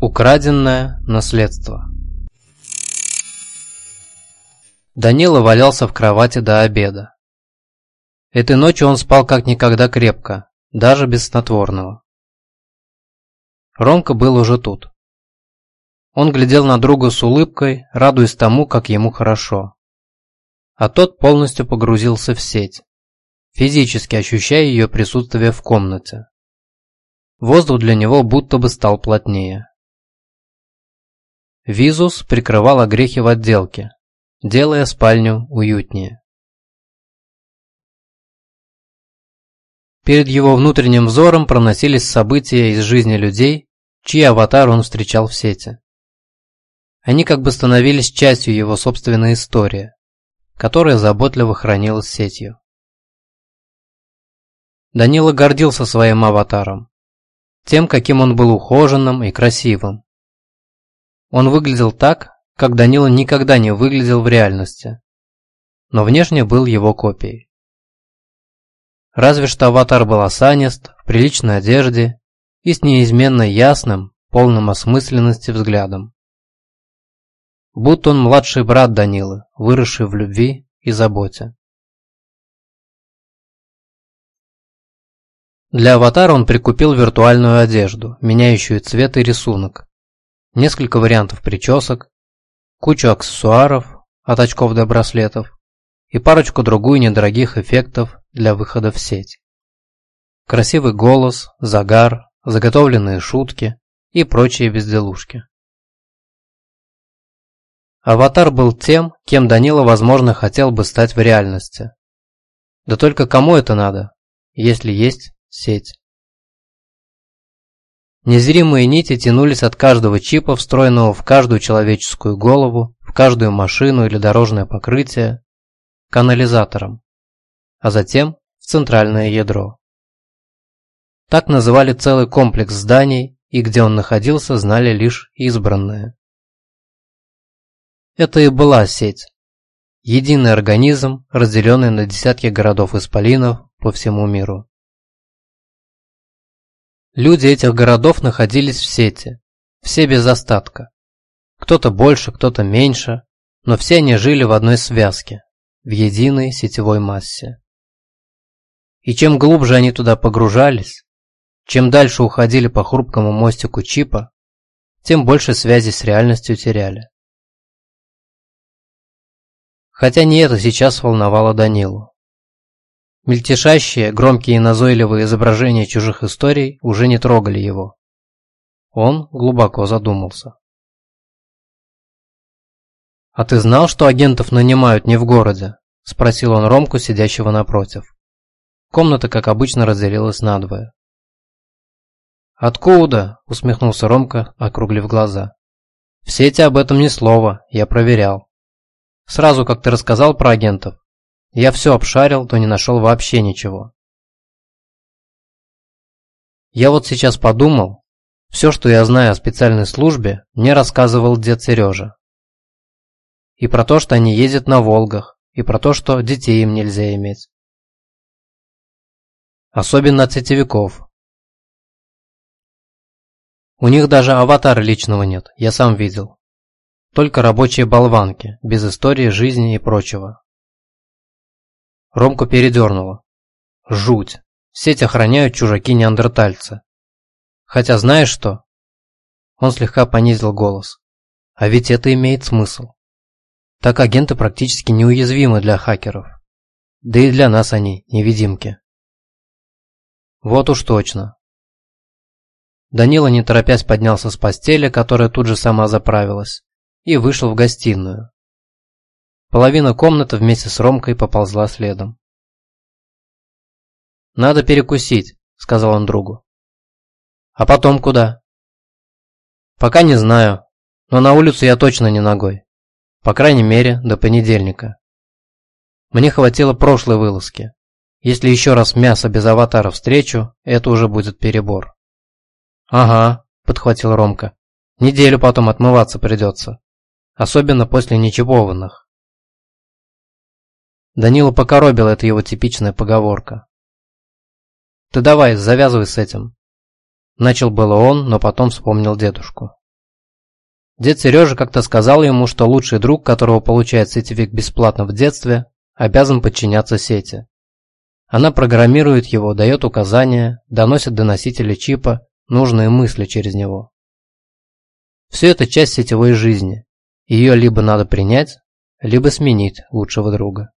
Украденное наследство Данила валялся в кровати до обеда. Этой ночью он спал как никогда крепко, даже без снотворного. Ромка был уже тут. Он глядел на друга с улыбкой, радуясь тому, как ему хорошо. А тот полностью погрузился в сеть, физически ощущая ее присутствие в комнате. Воздух для него будто бы стал плотнее. Визус прикрывал огрехи в отделке, делая спальню уютнее. Перед его внутренним взором проносились события из жизни людей, чьи аватар он встречал в сети. Они как бы становились частью его собственной истории, которая заботливо хранилась сетью. Данила гордился своим аватаром, тем, каким он был ухоженным и красивым. Он выглядел так, как Данила никогда не выглядел в реальности, но внешне был его копией. Разве что аватар был осанист, в приличной одежде и с неизменно ясным, полным осмысленности взглядом. Будто он младший брат Данилы, выросший в любви и заботе. Для аватара он прикупил виртуальную одежду, меняющую цвет и рисунок, несколько вариантов причесок, кучу аксессуаров от очков до браслетов и парочку другую недорогих эффектов для выхода в сеть. Красивый голос, загар, заготовленные шутки и прочие безделушки. Аватар был тем, кем Данила, возможно, хотел бы стать в реальности. Да только кому это надо, если есть сеть? Незримые нити тянулись от каждого чипа, встроенного в каждую человеческую голову, в каждую машину или дорожное покрытие, к анализаторам, а затем в центральное ядро. Так называли целый комплекс зданий, и где он находился, знали лишь избранные. Это и была сеть. Единый организм, разделенный на десятки городов-исполинов по всему миру. Люди этих городов находились в сети, все без остатка. Кто-то больше, кто-то меньше, но все они жили в одной связке, в единой сетевой массе. И чем глубже они туда погружались, чем дальше уходили по хрупкому мостику чипа, тем больше связи с реальностью теряли. Хотя не это сейчас волновало Данилу. Мельтешащие, громкие и назойливые изображения чужих историй уже не трогали его. Он глубоко задумался. «А ты знал, что агентов нанимают не в городе?» – спросил он Ромку, сидящего напротив. Комната, как обычно, разделилась надвое. «Откуда?» – усмехнулся Ромка, округлив глаза. «В сети об этом ни слова, я проверял. Сразу, как ты рассказал про агентов, я все обшарил, то не нашел вообще ничего. Я вот сейчас подумал, все, что я знаю о специальной службе, мне рассказывал дед Сережа. И про то, что они ездят на Волгах, и про то, что детей им нельзя иметь. Особенно от сетевиков. У них даже аватара личного нет, я сам видел. Только рабочие болванки, без истории жизни и прочего. Ромку передернуло. Жуть. Сеть охраняют чужаки-неандертальцы. Хотя знаешь что? Он слегка понизил голос. А ведь это имеет смысл. Так агенты практически неуязвимы для хакеров. Да и для нас они невидимки. Вот уж точно. Данила не торопясь поднялся с постели, которая тут же сама заправилась, и вышел в гостиную. Половина комнаты вместе с Ромкой поползла следом. «Надо перекусить», — сказал он другу. «А потом куда?» «Пока не знаю, но на улицу я точно не ногой. По крайней мере, до понедельника. Мне хватило прошлой вылазки. Если еще раз мясо без аватара встречу, это уже будет перебор». «Ага», — подхватил Ромка. «Неделю потом отмываться придется. Особенно после нечипованных». Данила покоробила эта его типичная поговорка. «Ты давай, завязывай с этим». Начал было он, но потом вспомнил дедушку. Дед Сережа как-то сказал ему, что лучший друг, которого получает сетевик бесплатно в детстве, обязан подчиняться сети. Она программирует его, дает указания, доносит до носителя чипа нужные мысли через него. Все это часть сетевой жизни. Ее либо надо принять, либо сменить лучшего друга.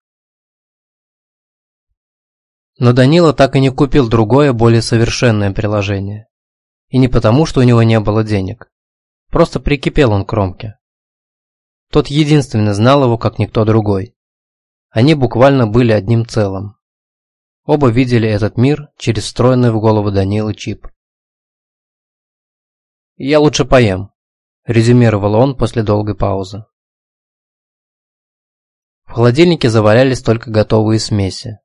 Но Данила так и не купил другое, более совершенное приложение. И не потому, что у него не было денег. Просто прикипел он к Ромке. Тот единственный знал его, как никто другой. Они буквально были одним целым. Оба видели этот мир через встроенный в голову Данилы чип. «Я лучше поем», – резюмировал он после долгой паузы. В холодильнике завалялись только готовые смеси.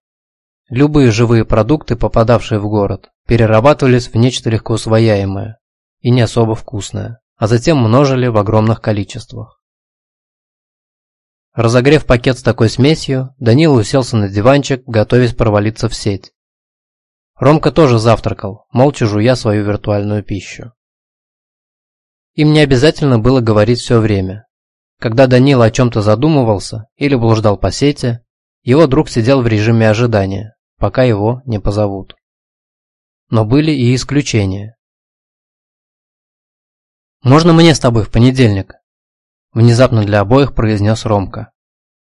Любые живые продукты, попадавшие в город, перерабатывались в нечто легко усвояемое и не особо вкусное, а затем множили в огромных количествах. Разогрев пакет с такой смесью, Данила уселся на диванчик, готовясь провалиться в сеть. Ромка тоже завтракал, молча жуя свою виртуальную пищу. Им не обязательно было говорить все время. Когда Данила о чем-то задумывался или блуждал по сети, его друг сидел в режиме ожидания, пока его не позовут. Но были и исключения. «Можно мне с тобой в понедельник?» Внезапно для обоих произнес Ромка.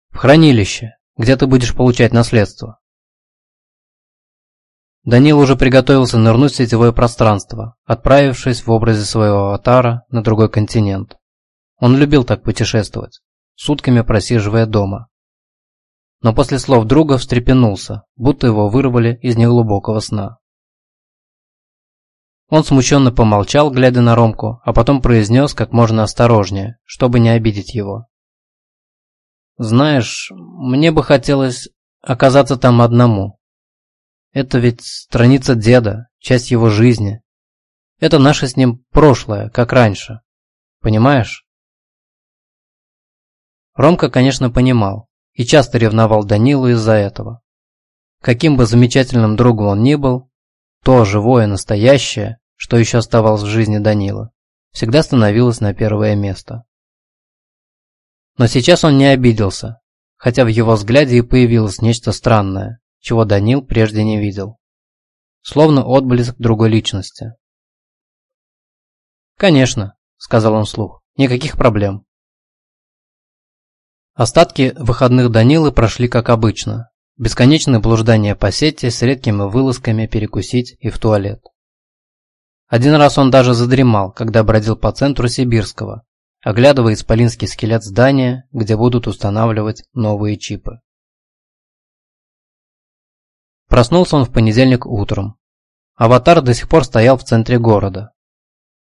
«В хранилище, где ты будешь получать наследство». Данил уже приготовился нырнуть в сетевое пространство, отправившись в образе своего аватара на другой континент. Он любил так путешествовать, сутками просиживая дома. Но после слов друга встрепенулся, будто его вырвали из неглубокого сна. Он смущенно помолчал, глядя на Ромку, а потом произнес как можно осторожнее, чтобы не обидеть его. «Знаешь, мне бы хотелось оказаться там одному. Это ведь страница деда, часть его жизни. Это наше с ним прошлое, как раньше. Понимаешь?» Ромка, конечно, понимал и часто ревновал Данилу из-за этого. Каким бы замечательным другом он ни был, то живое, настоящее, что еще оставалось в жизни Данила, всегда становилось на первое место. Но сейчас он не обиделся, хотя в его взгляде и появилось нечто странное, чего Данил прежде не видел. Словно отблеск другой личности. «Конечно», — сказал он вслух, — «никаких проблем». Остатки выходных Данилы прошли как обычно, Бесконечное блуждание по сети с редкими вылазками перекусить и в туалет. Один раз он даже задремал, когда бродил по центру Сибирского, оглядывая исполинский скелет здания, где будут устанавливать новые чипы. Проснулся он в понедельник утром. Аватар до сих пор стоял в центре города.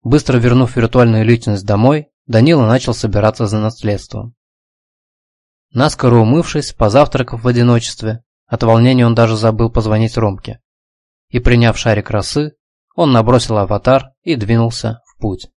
Быстро вернув виртуальную личность домой, Данила начал собираться за наследством. Наскоро умывшись, позавтракав в одиночестве, от волнения он даже забыл позвонить Ромке. И приняв шарик росы, он набросил аватар и двинулся в путь.